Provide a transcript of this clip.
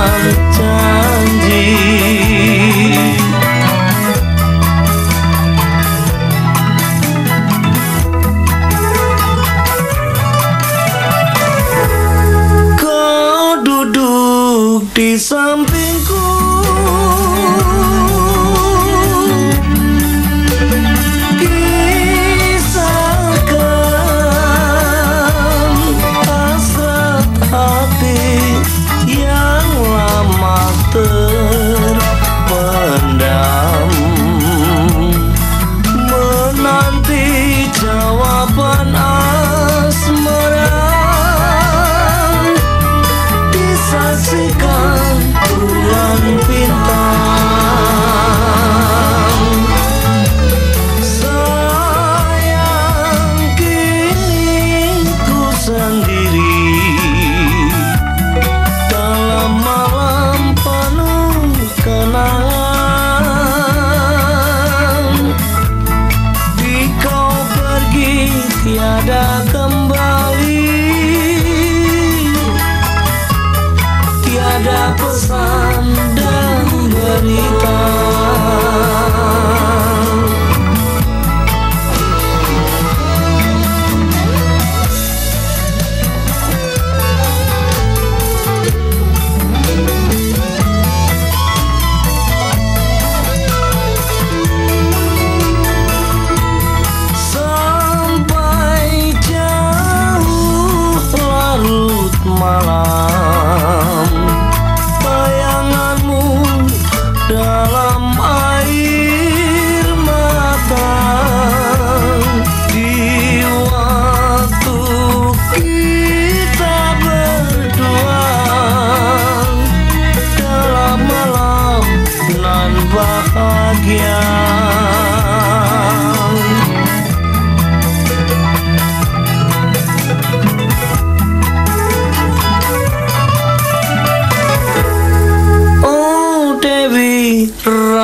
berjanji. Kau duduk di sampingku. Apples Farm.